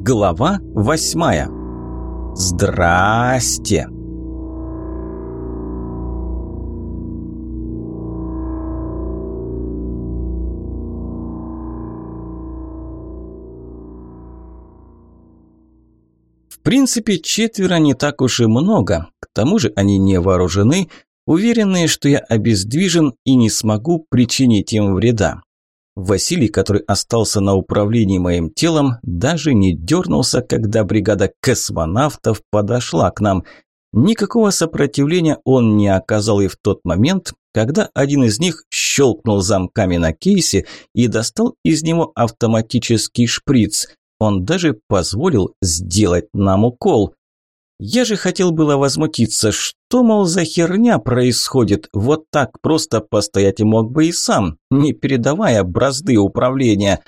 Глава восьмая. Здрасте! В принципе, четверо не так уж и много. К тому же они не вооружены, уверенные, что я обездвижен и не смогу причинить им вреда. Василий, который остался на управлении моим телом, даже не дернулся, когда бригада космонавтов подошла к нам. Никакого сопротивления он не оказал и в тот момент, когда один из них щелкнул замками на кейсе и достал из него автоматический шприц. Он даже позволил сделать нам укол. Я же хотел было возмутиться, что, мол, за херня происходит, вот так просто постоять и мог бы и сам, не передавая бразды управления.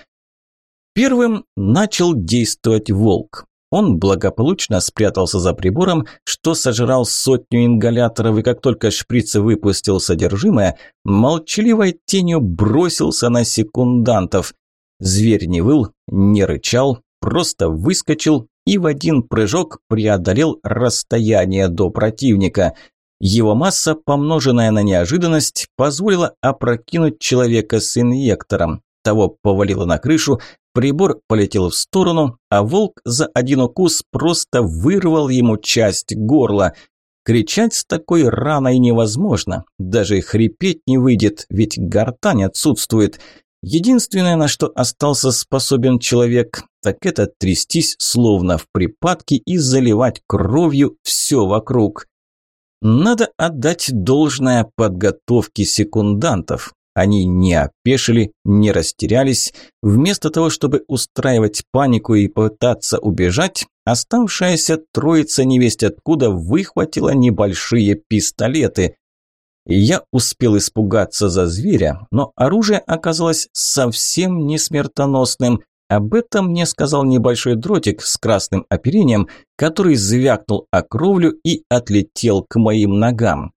Первым начал действовать волк. Он благополучно спрятался за прибором, что сожрал сотню ингаляторов, и как только шприц выпустил содержимое, молчаливой тенью бросился на секундантов. Зверь не выл, не рычал, просто выскочил и в один прыжок преодолел расстояние до противника. Его масса, помноженная на неожиданность, позволила опрокинуть человека с инъектором. Того повалило на крышу, прибор полетел в сторону, а волк за один укус просто вырвал ему часть горла. Кричать с такой раной невозможно, даже хрипеть не выйдет, ведь гортань отсутствует. Единственное, на что остался способен человек, так это трястись словно в припадке и заливать кровью все вокруг. Надо отдать должное подготовке секундантов. Они не опешили, не растерялись. Вместо того, чтобы устраивать панику и пытаться убежать, оставшаяся троица невесть откуда выхватила небольшие пистолеты. Я успел испугаться за зверя, но оружие оказалось совсем не смертоносным. Об этом мне сказал небольшой дротик с красным оперением, который звякнул о кровлю и отлетел к моим ногам.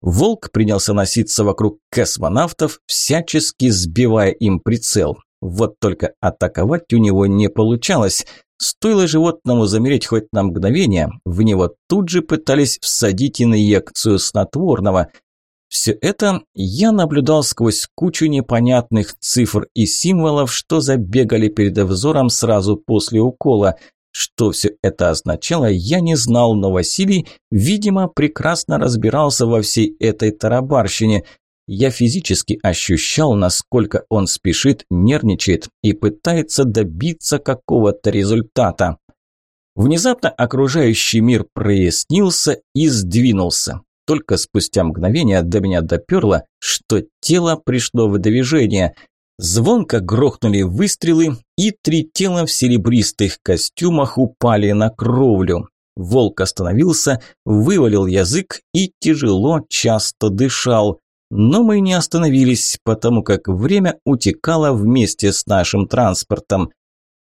Волк принялся носиться вокруг космонавтов, всячески сбивая им прицел. Вот только атаковать у него не получалось. Стоило животному замереть хоть на мгновение, в него тут же пытались всадить инъекцию снотворного. Все это я наблюдал сквозь кучу непонятных цифр и символов, что забегали перед взором сразу после укола. Что все это означало, я не знал, но Василий, видимо, прекрасно разбирался во всей этой тарабарщине. Я физически ощущал, насколько он спешит, нервничает и пытается добиться какого-то результата. Внезапно окружающий мир прояснился и сдвинулся. Только спустя мгновение до меня доперло, что тело пришло в движение. Звонко грохнули выстрелы, и три тела в серебристых костюмах упали на кровлю. Волк остановился, вывалил язык и тяжело, часто дышал. Но мы не остановились, потому как время утекало вместе с нашим транспортом.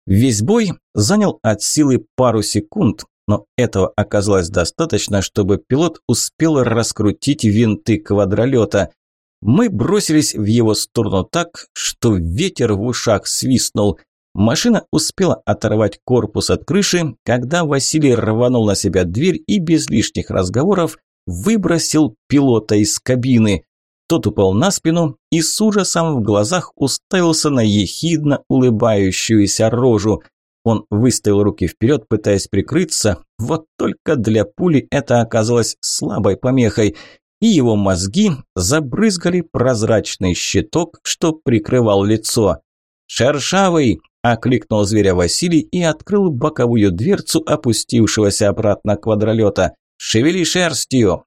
Весь бой занял от силы пару секунд, но этого оказалось достаточно, чтобы пилот успел раскрутить винты квадролета. Мы бросились в его сторону так, что ветер в ушах свистнул. Машина успела оторвать корпус от крыши, когда Василий рванул на себя дверь и без лишних разговоров выбросил пилота из кабины. Тот упал на спину и с ужасом в глазах уставился на ехидно улыбающуюся рожу – он выставил руки вперед, пытаясь прикрыться, вот только для пули это оказалось слабой помехой, и его мозги забрызгали прозрачный щиток, что прикрывал лицо. «Шершавый!» – окликнул зверя Василий и открыл боковую дверцу опустившегося обратно квадролета. «Шевели шерстью!»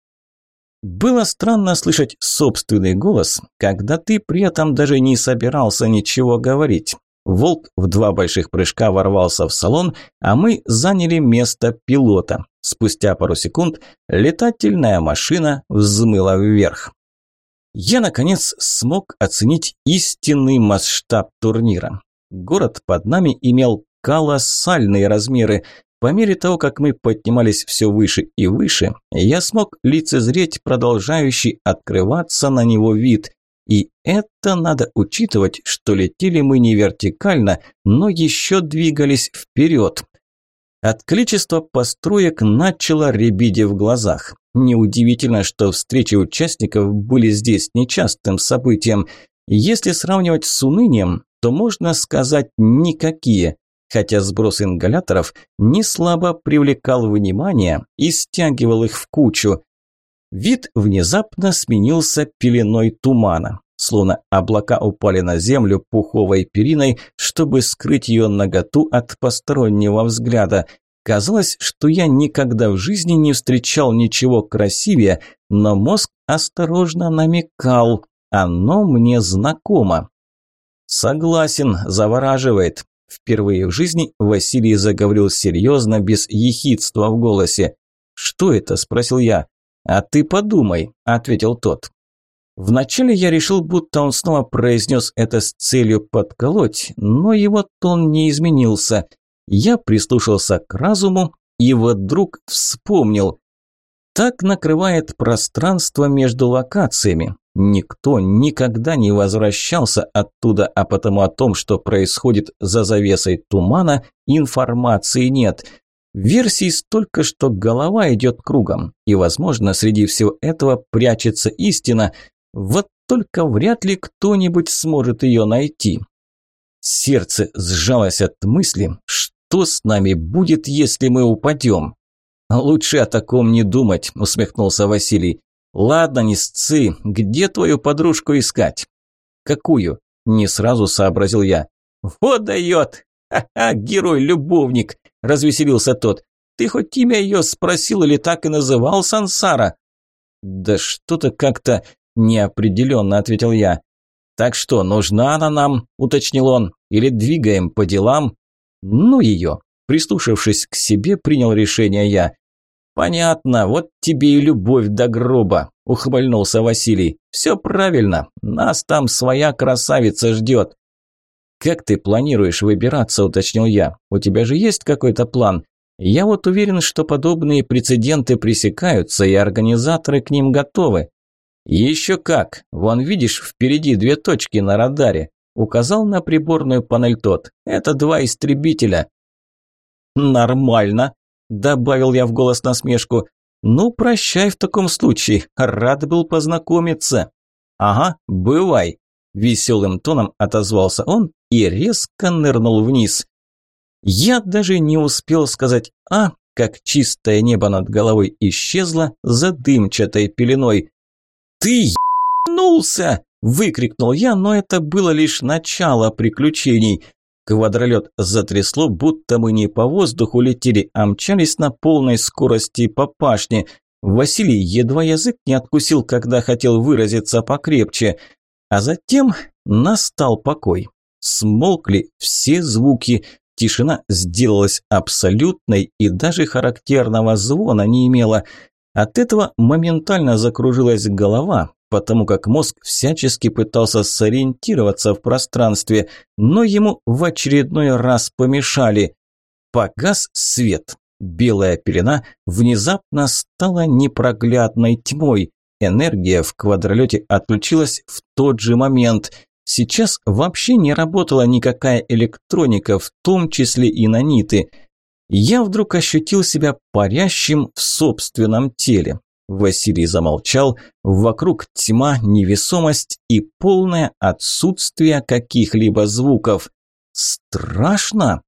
Было странно слышать собственный голос, когда ты при этом даже не собирался ничего говорить. Волк в два больших прыжка ворвался в салон, а мы заняли место пилота. Спустя пару секунд летательная машина взмыла вверх. Я, наконец, смог оценить истинный масштаб турнира. Город под нами имел колоссальные размеры. По мере того, как мы поднимались все выше и выше, я смог лицезреть продолжающий открываться на него вид. Это надо учитывать, что летели мы не вертикально, но еще двигались вперед. От количества построек начало рябить в глазах. Неудивительно, что встречи участников были здесь нечастым событием. Если сравнивать с унынием, то можно сказать никакие, хотя сброс ингаляторов не слабо привлекал внимание и стягивал их в кучу. Вид внезапно сменился пеленой тумана, словно облака упали на землю пуховой периной, чтобы скрыть ее наготу от постороннего взгляда – Казалось, что я никогда в жизни не встречал ничего красивее, но мозг осторожно намекал, оно мне знакомо. Согласен, завораживает. Впервые в жизни Василий заговорил серьезно, без ехидства в голосе. «Что это?» – спросил я. «А ты подумай», – ответил тот. Вначале я решил, будто он снова произнес это с целью подколоть, но его тон не изменился – я прислушался к разуму и вдруг вспомнил. Так накрывает пространство между локациями. Никто никогда не возвращался оттуда, а потому о том, что происходит за завесой тумана, информации нет. Версий столько, что голова идет кругом, и, возможно, среди всего этого прячется истина, вот только вряд ли кто-нибудь сможет ее найти. Сердце сжалось от мысли, что с нами будет, если мы упадем? Лучше о таком не думать, усмехнулся Василий. Ладно, не сцы, где твою подружку искать? Какую? Не сразу сообразил я. Вот дает! Ха-ха, герой-любовник, развеселился тот. Ты хоть имя ее спросил или так и называл Сансара? Да что-то как-то неопределенно, ответил я. Так что, нужна она нам, уточнил он, или двигаем по делам? Ну ее. Прислушавшись к себе, принял решение я. «Понятно, вот тебе и любовь до гроба», – ухмыльнулся Василий. «Все правильно, нас там своя красавица ждет». «Как ты планируешь выбираться?» – уточнил я. «У тебя же есть какой-то план? Я вот уверен, что подобные прецеденты пресекаются, и организаторы к ним готовы». «Еще как! Вон видишь, впереди две точки на радаре. Указал на приборную панель тот. Это два истребителя. Нормально, добавил я в голос насмешку. Ну, прощай в таком случае. Рад был познакомиться. Ага, бывай. Веселым тоном отозвался он и резко нырнул вниз. Я даже не успел сказать «а», как чистое небо над головой исчезло за дымчатой пеленой. «Ты ебнулся!» Выкрикнул я, но это было лишь начало приключений. Квадролет затрясло, будто мы не по воздуху летели, а мчались на полной скорости по пашне. Василий едва язык не откусил, когда хотел выразиться покрепче. А затем настал покой. Смолкли все звуки, тишина сделалась абсолютной и даже характерного звона не имела. От этого моментально закружилась голова, потому как мозг всячески пытался сориентироваться в пространстве, но ему в очередной раз помешали. Погас свет. Белая пелена внезапно стала непроглядной тьмой. Энергия в квадролете отключилась в тот же момент. Сейчас вообще не работала никакая электроника, в том числе и наниты. Я вдруг ощутил себя парящим в собственном теле. Василий замолчал. Вокруг тьма, невесомость и полное отсутствие каких-либо звуков. Страшно!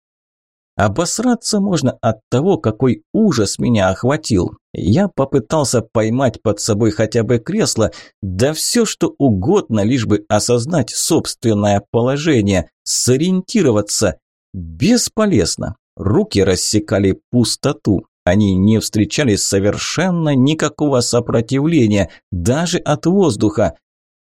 Обосраться можно от того, какой ужас меня охватил. Я попытался поймать под собой хотя бы кресло, да все что угодно, лишь бы осознать собственное положение, сориентироваться. Бесполезно. Руки рассекали пустоту. Они не встречали совершенно никакого сопротивления, даже от воздуха.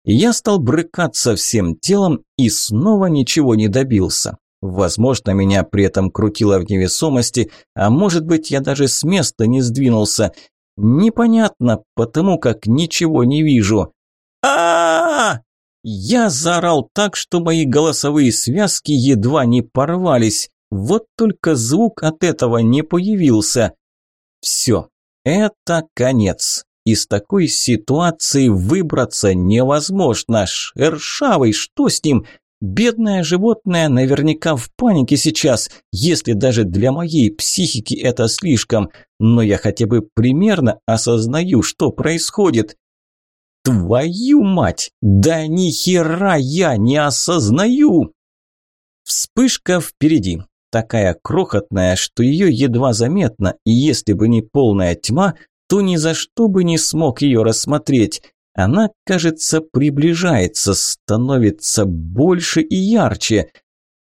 Я стал брыкаться всем телом и снова ничего не добился. Возможно, меня при этом крутило в невесомости, а может быть, я даже с места не сдвинулся. Непонятно, потому как ничего не вижу. а, -а, -а Я заорал так, что мои голосовые связки едва не порвались. Вот только звук от этого не появился. Все, это конец. Из такой ситуации выбраться невозможно. Шершавый, что с ним? Бедное животное наверняка в панике сейчас, если даже для моей психики это слишком, но я хотя бы примерно осознаю, что происходит. Твою мать! Да ни хера я не осознаю! Вспышка впереди, такая крохотная, что ее едва заметно, и если бы не полная тьма, то ни за что бы не смог ее рассмотреть. Она, кажется, приближается, становится больше и ярче.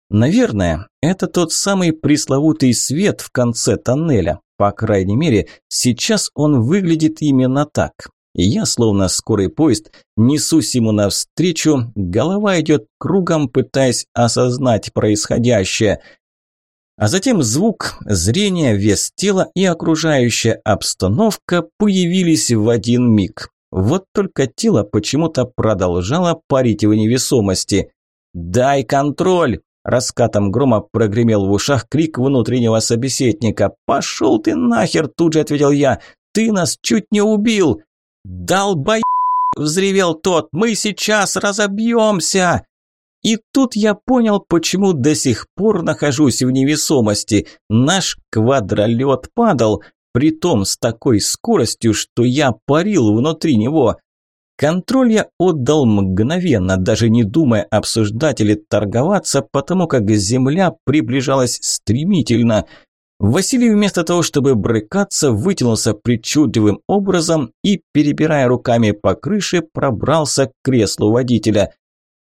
Наверное, это тот самый пресловутый свет в конце тоннеля. По крайней мере, сейчас он выглядит именно так. И я, словно скорый поезд, несусь ему навстречу, голова идет кругом, пытаясь осознать происходящее. А затем звук, зрение, вес тела и окружающая обстановка появились в один миг. Вот только тело почему-то продолжало парить в невесомости. «Дай контроль!» Раскатом грома прогремел в ушах крик внутреннего собеседника. «Пошел ты нахер!» – тут же ответил я. «Ты нас чуть не убил!» «Долбоеб!» – взревел тот. «Мы сейчас разобьемся!» И тут я понял, почему до сих пор нахожусь в невесомости. Наш квадролет падал, притом с такой скоростью, что я парил внутри него. Контроль я отдал мгновенно, даже не думая обсуждать или торговаться, потому как земля приближалась стремительно. Василий вместо того, чтобы брыкаться, вытянулся причудливым образом и, перебирая руками по крыше, пробрался к креслу водителя.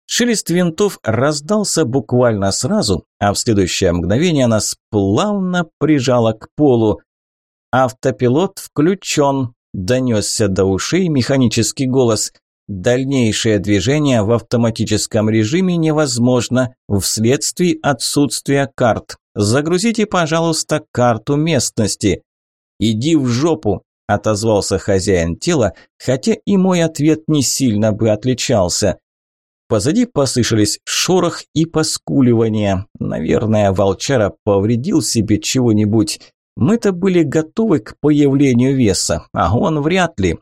Шелест винтов раздался буквально сразу, а в следующее мгновение нас плавно прижало к полу. «Автопилот включен», – донесся до ушей механический голос. «Дальнейшее движение в автоматическом режиме невозможно вследствие отсутствия карт. Загрузите, пожалуйста, карту местности». «Иди в жопу», – отозвался хозяин тела, хотя и мой ответ не сильно бы отличался. Позади послышались шорох и поскуливание. Наверное, волчара повредил себе чего-нибудь. Мы-то были готовы к появлению веса, а он вряд ли.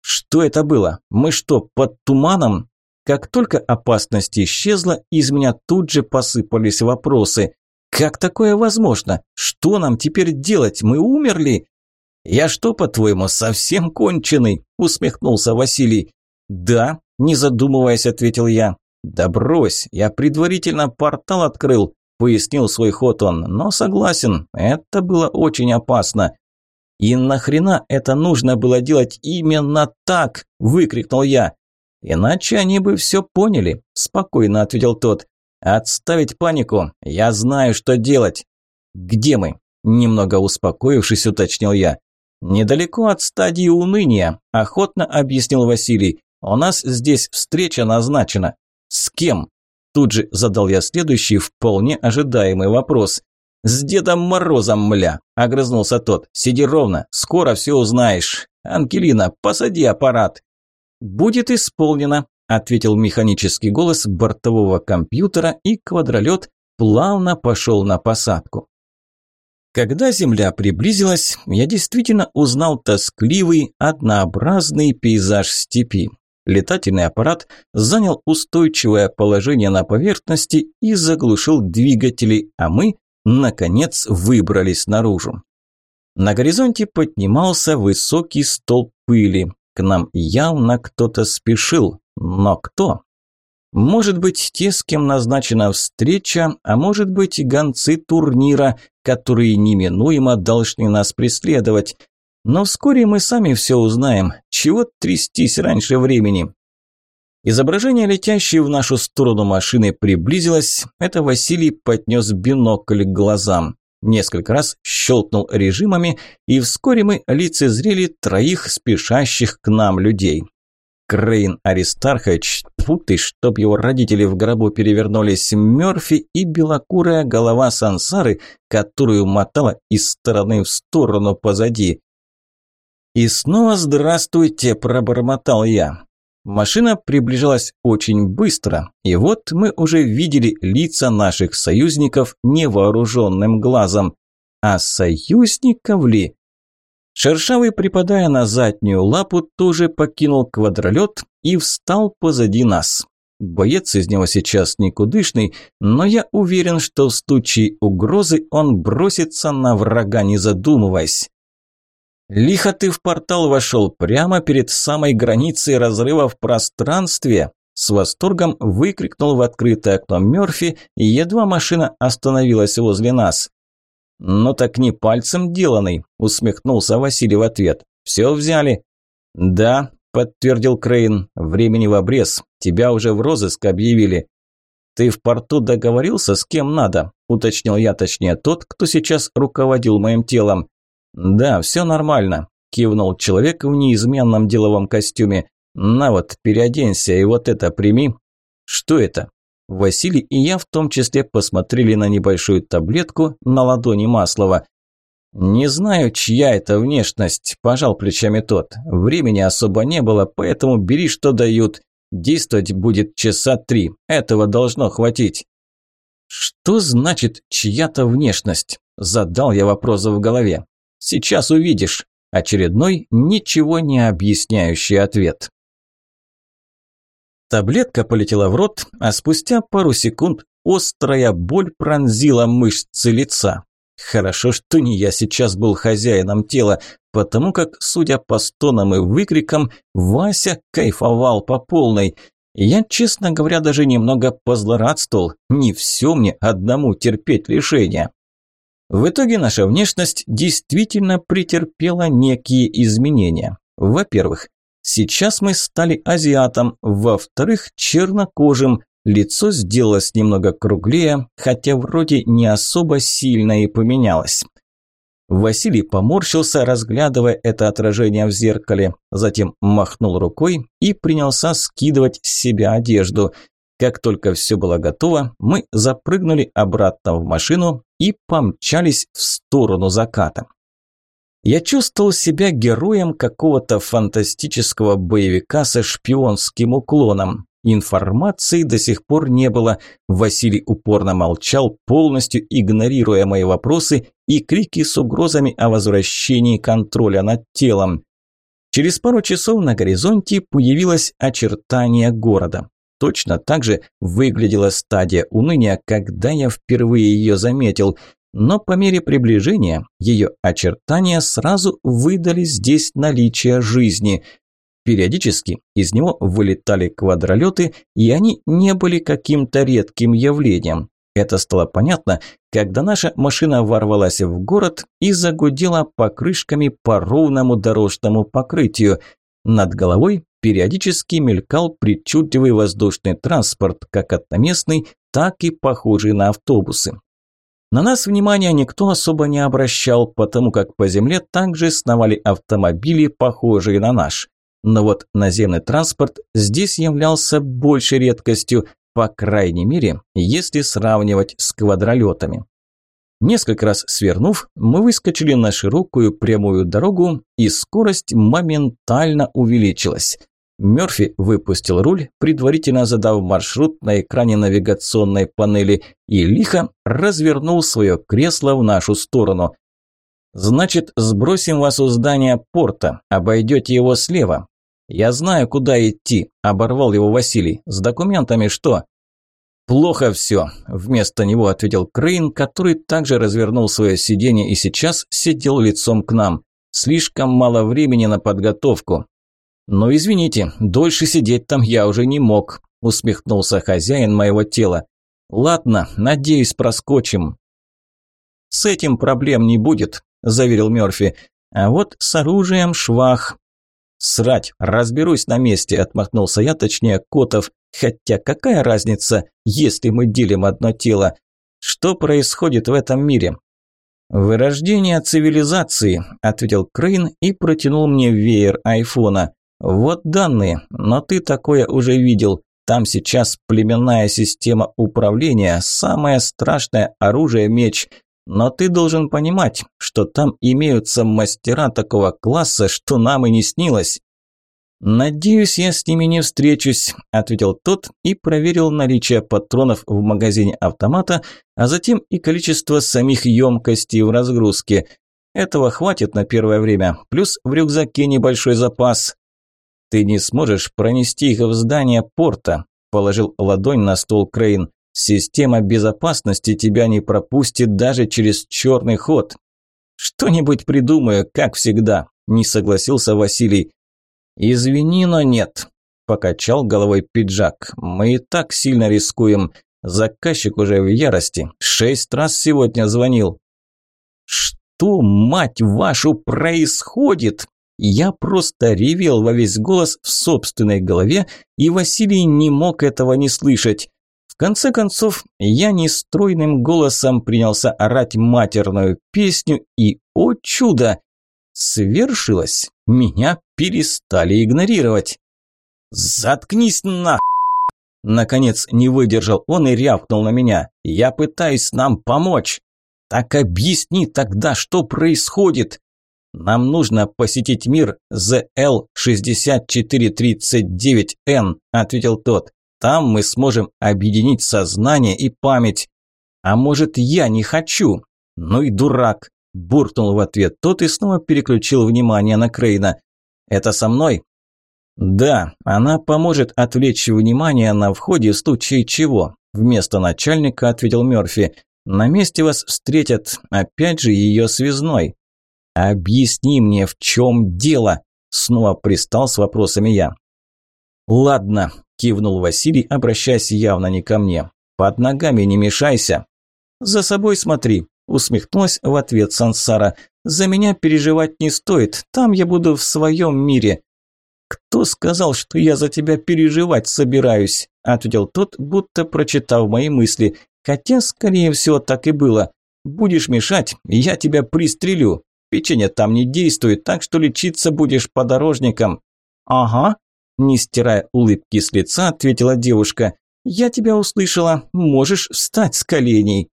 Что это было? Мы что, под туманом? Как только опасность исчезла, из меня тут же посыпались вопросы. Как такое возможно? Что нам теперь делать? Мы умерли? Я что, по-твоему, совсем конченый? Усмехнулся Василий. Да, не задумываясь, ответил я. Да брось, я предварительно портал открыл. Пояснил свой ход он, но согласен, это было очень опасно. «И нахрена это нужно было делать именно так?» – выкрикнул я. «Иначе они бы все поняли», – спокойно ответил тот. «Отставить панику, я знаю, что делать». «Где мы?» – немного успокоившись, уточнил я. «Недалеко от стадии уныния», – охотно объяснил Василий. «У нас здесь встреча назначена». «С кем?» Тут же задал я следующий, вполне ожидаемый вопрос. «С Дедом Морозом, мля!» – огрызнулся тот. «Сиди ровно, скоро все узнаешь. Ангелина, посади аппарат». «Будет исполнено», – ответил механический голос бортового компьютера, и квадролет плавно пошел на посадку. Когда Земля приблизилась, я действительно узнал тоскливый, однообразный пейзаж степи. Летательный аппарат занял устойчивое положение на поверхности и заглушил двигатели, а мы, наконец, выбрались наружу. На горизонте поднимался высокий столб пыли. К нам явно кто-то спешил. Но кто? Может быть, те, с кем назначена встреча, а может быть, гонцы турнира, которые неминуемо должны нас преследовать. Но вскоре мы сами все узнаем. Чего трястись раньше времени? Изображение летящей в нашу сторону машины приблизилось. Это Василий поднес бинокль к глазам. Несколько раз щелкнул режимами, и вскоре мы лицезрели троих спешащих к нам людей. Крейн Аристархович, тьфу ты, чтоб его родители в гробу перевернулись, Мёрфи и белокурая голова сансары, которую мотала из стороны в сторону позади. «И снова здравствуйте», – пробормотал я. Машина приближалась очень быстро, и вот мы уже видели лица наших союзников невооруженным глазом. А союзников ли? Шершавый, припадая на заднюю лапу, тоже покинул квадролет и встал позади нас. Боец из него сейчас никудышный, но я уверен, что в случае угрозы он бросится на врага, не задумываясь. «Лихо ты в портал вошел прямо перед самой границей разрыва в пространстве!» С восторгом выкрикнул в открытое окно Мёрфи, и едва машина остановилась возле нас. «Ну так не пальцем деланный», – усмехнулся Василий в ответ. «Все взяли?» «Да», – подтвердил Крейн. «Времени в обрез. Тебя уже в розыск объявили». «Ты в порту договорился, с кем надо?» – уточнил я, точнее, тот, кто сейчас руководил моим телом. «Да, все нормально», – кивнул человек в неизменном деловом костюме. «На вот, переоденься и вот это прими». «Что это?» Василий и я в том числе посмотрели на небольшую таблетку на ладони Маслова. «Не знаю, чья это внешность», – пожал плечами тот. «Времени особо не было, поэтому бери, что дают. Действовать будет часа три. Этого должно хватить». «Что значит чья-то внешность?» – задал я вопрос в голове. «Сейчас увидишь». Очередной ничего не объясняющий ответ. Таблетка полетела в рот, а спустя пару секунд острая боль пронзила мышцы лица. Хорошо, что не я сейчас был хозяином тела, потому как, судя по стонам и выкрикам, Вася кайфовал по полной. Я, честно говоря, даже немного позлорадствовал. Не все мне одному терпеть лишения. В итоге наша внешность действительно претерпела некие изменения. Во-первых, Сейчас мы стали азиатом, во-вторых, чернокожим. Лицо сделалось немного круглее, хотя вроде не особо сильно и поменялось. Василий поморщился, разглядывая это отражение в зеркале, затем махнул рукой и принялся скидывать с себя одежду. Как только все было готово, мы запрыгнули обратно в машину и помчались в сторону заката. Я чувствовал себя героем какого-то фантастического боевика со шпионским уклоном. Информации до сих пор не было. Василий упорно молчал, полностью игнорируя мои вопросы и крики с угрозами о возвращении контроля над телом. Через пару часов на горизонте появилось очертание города. Точно так же выглядела стадия уныния, когда я впервые ее заметил – но по мере приближения ее очертания сразу выдали здесь наличие жизни. Периодически из него вылетали квадролеты, и они не были каким-то редким явлением. Это стало понятно, когда наша машина ворвалась в город и загудела покрышками по ровному дорожному покрытию. Над головой периодически мелькал причудливый воздушный транспорт, как одноместный, так и похожий на автобусы. На нас внимания никто особо не обращал, потому как по земле также сновали автомобили, похожие на наш. Но вот наземный транспорт здесь являлся большей редкостью, по крайней мере, если сравнивать с квадролетами. Несколько раз свернув, мы выскочили на широкую прямую дорогу, и скорость моментально увеличилась. Мёрфи выпустил руль, предварительно задав маршрут на экране навигационной панели, и лихо развернул свое кресло в нашу сторону. «Значит, сбросим вас у здания порта, обойдете его слева». «Я знаю, куда идти», – оборвал его Василий. «С документами что?» «Плохо все», – вместо него ответил Крейн, который также развернул свое сиденье и сейчас сидел лицом к нам. «Слишком мало времени на подготовку. «Но извините, дольше сидеть там я уже не мог», – усмехнулся хозяин моего тела. «Ладно, надеюсь, проскочим». «С этим проблем не будет», – заверил Мёрфи. «А вот с оружием швах». «Срать, разберусь на месте», – отмахнулся я, точнее Котов. «Хотя какая разница, если мы делим одно тело? Что происходит в этом мире?» «Вырождение цивилизации», – ответил Крейн и протянул мне веер айфона. Вот данные, но ты такое уже видел. Там сейчас племенная система управления, самое страшное оружие – меч. Но ты должен понимать, что там имеются мастера такого класса, что нам и не снилось. «Надеюсь, я с ними не встречусь», – ответил тот и проверил наличие патронов в магазине автомата, а затем и количество самих емкостей в разгрузке. Этого хватит на первое время, плюс в рюкзаке небольшой запас. Ты не сможешь пронести их в здание порта. – положил ладонь на стол Крейн. «Система безопасности тебя не пропустит даже через черный ход». «Что-нибудь придумаю, как всегда», – не согласился Василий. «Извини, но нет», – покачал головой пиджак. «Мы и так сильно рискуем. Заказчик уже в ярости. Шесть раз сегодня звонил». «Что, мать вашу, происходит?» Я просто ревел во весь голос в собственной голове, и Василий не мог этого не слышать. В конце концов, я нестройным голосом принялся орать матерную песню, и, о чудо, свершилось, меня перестали игнорировать. «Заткнись на...» Наконец не выдержал он и рявкнул на меня. «Я пытаюсь нам помочь!» «Так объясни тогда, что происходит!» «Нам нужно посетить мир ZL-6439N», – ответил тот. «Там мы сможем объединить сознание и память». «А может, я не хочу?» «Ну и дурак», – буркнул в ответ тот и снова переключил внимание на Крейна. «Это со мной?» «Да, она поможет отвлечь внимание на входе в случае чего», – вместо начальника ответил Мёрфи. «На месте вас встретят, опять же, ее связной». «Объясни мне, в чем дело?» – снова пристал с вопросами я. «Ладно», – кивнул Василий, обращаясь явно не ко мне. «Под ногами не мешайся». «За собой смотри», – усмехнулась в ответ Сансара. «За меня переживать не стоит, там я буду в своем мире». «Кто сказал, что я за тебя переживать собираюсь?» – ответил тот, будто прочитав мои мысли. «Хотя, скорее всего, так и было. Будешь мешать, я тебя пристрелю». Печенье там не действует, так что лечиться будешь подорожником». «Ага», – не стирая улыбки с лица, ответила девушка. «Я тебя услышала, можешь встать с коленей».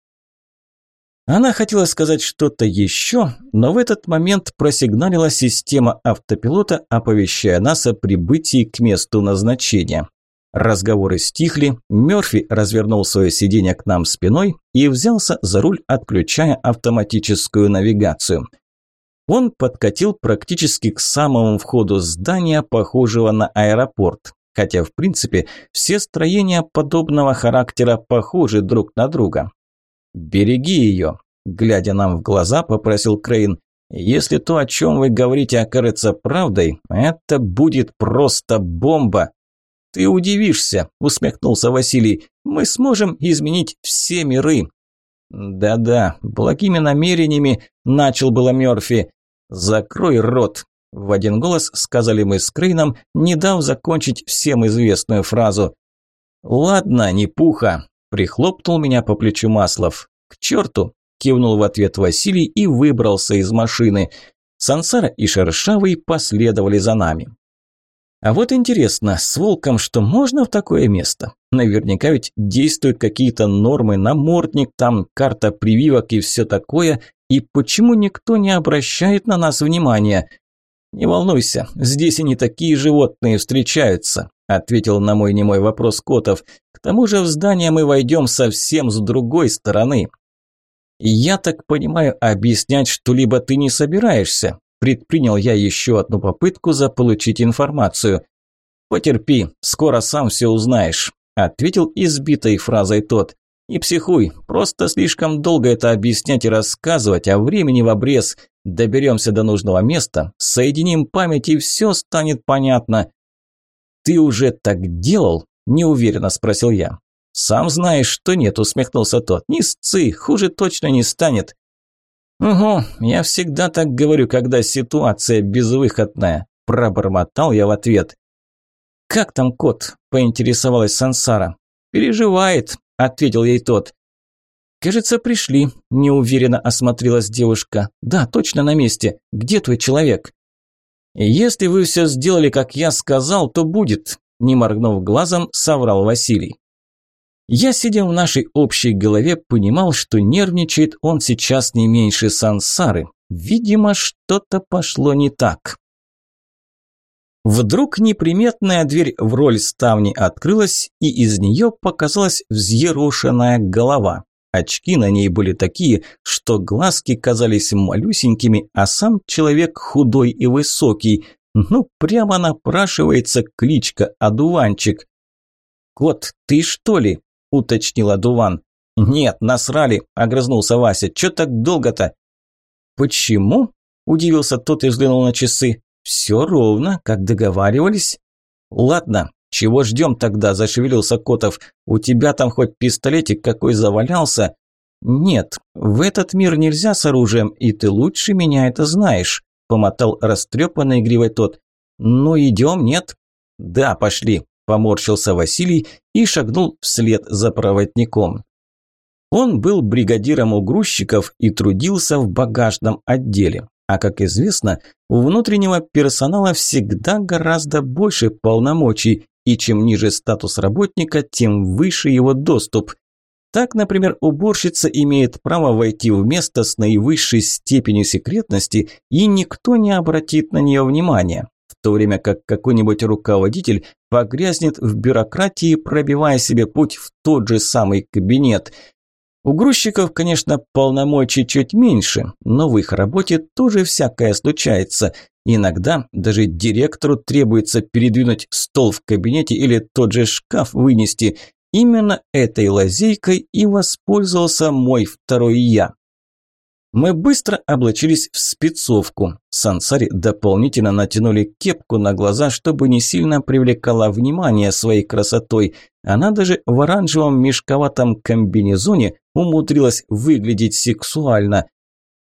Она хотела сказать что-то еще, но в этот момент просигналила система автопилота, оповещая нас о прибытии к месту назначения. Разговоры стихли, Мёрфи развернул свое сиденье к нам спиной и взялся за руль, отключая автоматическую навигацию – он подкатил практически к самому входу здания, похожего на аэропорт. Хотя, в принципе, все строения подобного характера похожи друг на друга. «Береги ее», – глядя нам в глаза, попросил Крейн. «Если то, о чем вы говорите, окажется правдой, это будет просто бомба». «Ты удивишься», – усмехнулся Василий. «Мы сможем изменить все миры». «Да-да, благими намерениями», – начал было Мёрфи. «Закрой рот!» – в один голос сказали мы с Крейном, не дав закончить всем известную фразу. «Ладно, не пуха!» – прихлопнул меня по плечу Маслов. «К черту!» – кивнул в ответ Василий и выбрался из машины. Сансара и Шершавый последовали за нами. А вот интересно, с волком что можно в такое место? Наверняка ведь действуют какие-то нормы, намордник, там карта прививок и все такое, и почему никто не обращает на нас внимания? Не волнуйся, здесь и не такие животные встречаются, ответил на мой немой вопрос Котов. К тому же в здание мы войдем совсем с другой стороны. Я так понимаю, объяснять что-либо ты не собираешься, предпринял я еще одну попытку заполучить информацию. Потерпи, скоро сам все узнаешь, ответил избитой фразой тот. «Не психуй, просто слишком долго это объяснять и рассказывать, а времени в обрез. Доберемся до нужного места, соединим память и все станет понятно». «Ты уже так делал?» – неуверенно спросил я. «Сам знаешь, что нет», – усмехнулся тот. «Не сцы, хуже точно не станет». «Угу, я всегда так говорю, когда ситуация безвыходная», – пробормотал я в ответ. «Как там кот?» – поинтересовалась Сансара. «Переживает», – ответил ей тот. «Кажется, пришли», – неуверенно осмотрелась девушка. «Да, точно на месте. Где твой человек?» «Если вы все сделали, как я сказал, то будет», – не моргнув глазом, соврал Василий. Я, сидя в нашей общей голове, понимал, что нервничает он сейчас не меньше сансары. Видимо, что-то пошло не так. Вдруг неприметная дверь в роль ставни открылась, и из нее показалась взъерошенная голова. Очки на ней были такие, что глазки казались малюсенькими, а сам человек худой и высокий. Ну, прямо напрашивается кличка «Одуванчик». «Кот, ты что ли?» – уточнила Дуван. «Нет, насрали», – огрызнулся Вася. «Чё так долго-то?» «Почему?» – удивился тот и взглянул на часы. «Все ровно, как договаривались». «Ладно, чего ждем тогда?» – зашевелился Котов. «У тебя там хоть пистолетик какой завалялся?» «Нет, в этот мир нельзя с оружием, и ты лучше меня это знаешь», – помотал растрепанный игривый тот. «Ну, идем, нет?» «Да, пошли», – поморщился Василий и шагнул вслед за проводником. Он был бригадиром у грузчиков и трудился в багажном отделе. А как известно, у внутреннего персонала всегда гораздо больше полномочий, и чем ниже статус работника, тем выше его доступ. Так, например, уборщица имеет право войти в место с наивысшей степенью секретности, и никто не обратит на нее внимания, то время как какой-нибудь руководитель погрязнет в бюрократии, пробивая себе путь в тот же самый кабинет – у грузчиков, конечно, полномочий чуть меньше, но в их работе тоже всякое случается. Иногда даже директору требуется передвинуть стол в кабинете или тот же шкаф вынести. Именно этой лазейкой и воспользовался мой второй я. Мы быстро облачились в спецовку. Сансари дополнительно натянули кепку на глаза, чтобы не сильно привлекала внимание своей красотой. Она даже в оранжевом мешковатом комбинезоне умудрилась выглядеть сексуально.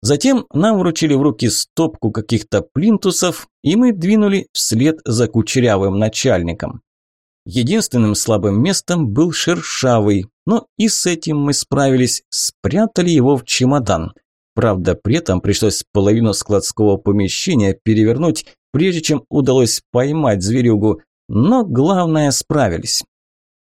Затем нам вручили в руки стопку каких-то плинтусов, и мы двинули вслед за кучерявым начальником. Единственным слабым местом был шершавый, но и с этим мы справились, спрятали его в чемодан. Правда, при этом пришлось половину складского помещения перевернуть, прежде чем удалось поймать зверюгу, но главное справились.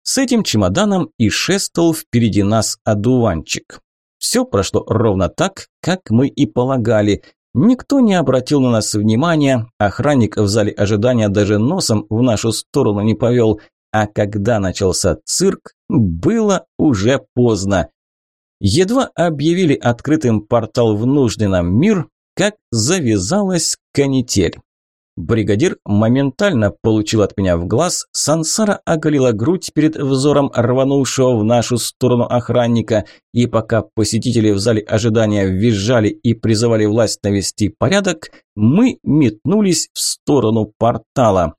С этим чемоданом и шествовал впереди нас одуванчик. Все прошло ровно так, как мы и полагали. Никто не обратил на нас внимания, охранник в зале ожидания даже носом в нашу сторону не повел, а когда начался цирк, было уже поздно. Едва объявили открытым портал в нужный нам мир, как завязалась канитель. Бригадир моментально получил от меня в глаз, Сансара оголила грудь перед взором рванувшего в нашу сторону охранника, и пока посетители в зале ожидания визжали и призывали власть навести порядок, мы метнулись в сторону портала.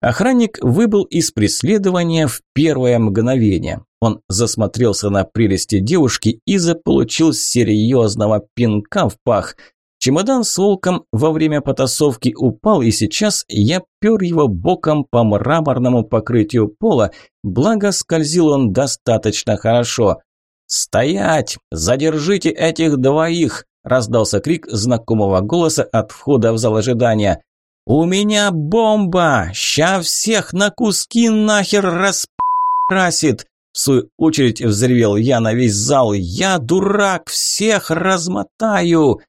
Охранник выбыл из преследования в первое мгновение. Он засмотрелся на прелести девушки и заполучил серьезного пинка в пах – Чемодан с волком во время потасовки упал, и сейчас я пер его боком по мраморному покрытию пола, благо скользил он достаточно хорошо. «Стоять! Задержите этих двоих!» – раздался крик знакомого голоса от входа в зал ожидания. «У меня бомба! Ща всех на куски нахер раскрасит!» В свою очередь взревел я на весь зал. «Я дурак! Всех размотаю!»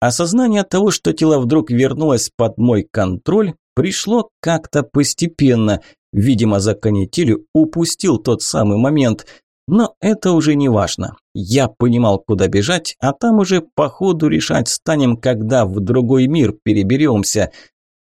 Осознание того, что тело вдруг вернулось под мой контроль, пришло как-то постепенно. Видимо, за канителью упустил тот самый момент. Но это уже не важно. Я понимал, куда бежать, а там уже по ходу решать станем, когда в другой мир переберемся.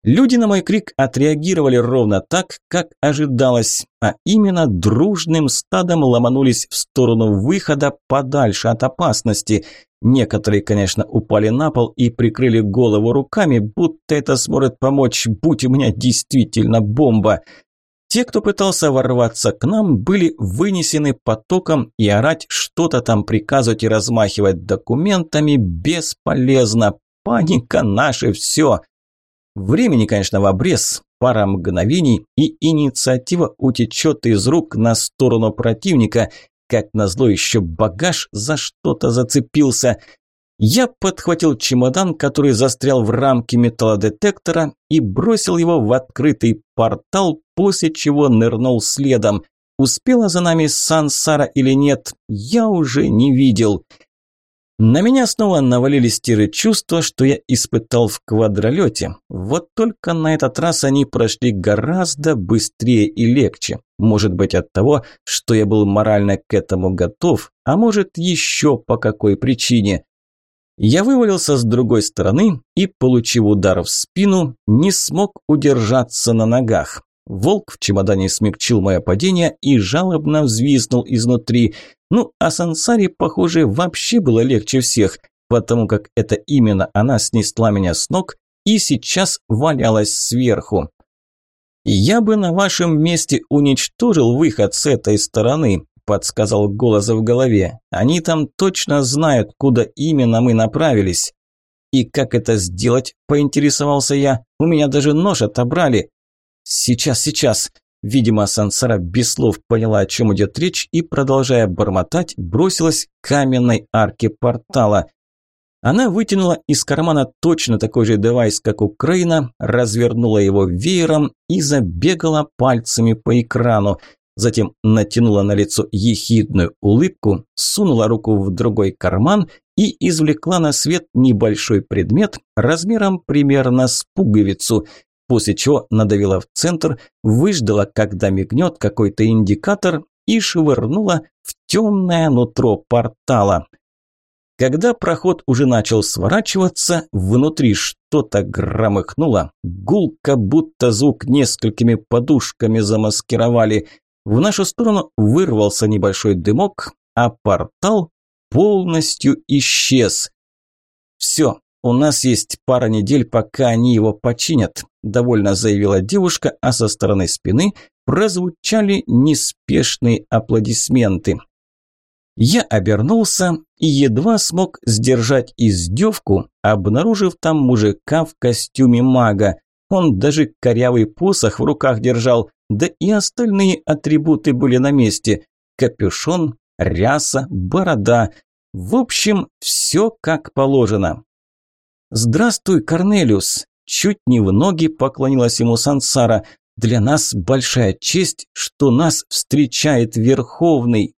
Люди на мой крик отреагировали ровно так, как ожидалось, а именно дружным стадом ломанулись в сторону выхода подальше от опасности – Некоторые, конечно, упали на пол и прикрыли голову руками, будто это сможет помочь, будь у меня действительно бомба. Те, кто пытался ворваться к нам, были вынесены потоком и орать что-то там приказывать и размахивать документами бесполезно. Паника наше все. Времени, конечно, в обрез, пара мгновений, и инициатива утечет из рук на сторону противника, как назло, еще багаж за что-то зацепился. Я подхватил чемодан, который застрял в рамке металлодетектора, и бросил его в открытый портал, после чего нырнул следом. Успела за нами Сансара или нет, я уже не видел. На меня снова навалились те же чувства, что я испытал в квадролете. Вот только на этот раз они прошли гораздо быстрее и легче. Может быть от того, что я был морально к этому готов, а может еще по какой причине. Я вывалился с другой стороны и, получив удар в спину, не смог удержаться на ногах. Волк в чемодане смягчил мое падение и жалобно взвизнул изнутри. Ну, а Сансаре, похоже, вообще было легче всех, потому как это именно она снесла меня с ног и сейчас валялась сверху. «Я бы на вашем месте уничтожил выход с этой стороны», – подсказал голос в голове. «Они там точно знают, куда именно мы направились». «И как это сделать?» – поинтересовался я. «У меня даже нож отобрали». «Сейчас, сейчас». Видимо, Сансара без слов поняла, о чем идет речь, и, продолжая бормотать, бросилась к каменной арке портала. Она вытянула из кармана точно такой же девайс, как у Крейна, развернула его веером и забегала пальцами по экрану. Затем натянула на лицо ехидную улыбку, сунула руку в другой карман и извлекла на свет небольшой предмет размером примерно с пуговицу, после чего надавила в центр, выждала, когда мигнет какой-то индикатор и швырнула в темное нутро портала. Когда проход уже начал сворачиваться, внутри что-то громыхнуло, гулко, будто звук несколькими подушками замаскировали. В нашу сторону вырвался небольшой дымок, а портал полностью исчез. «Все, у нас есть пара недель, пока они его починят», – довольно заявила девушка, а со стороны спины прозвучали неспешные аплодисменты. Я обернулся и едва смог сдержать издевку, обнаружив там мужика в костюме мага. Он даже корявый посох в руках держал, да и остальные атрибуты были на месте. Капюшон, ряса, борода. В общем, все как положено. «Здравствуй, Корнелиус!» Чуть не в ноги поклонилась ему Сансара. «Для нас большая честь, что нас встречает Верховный!»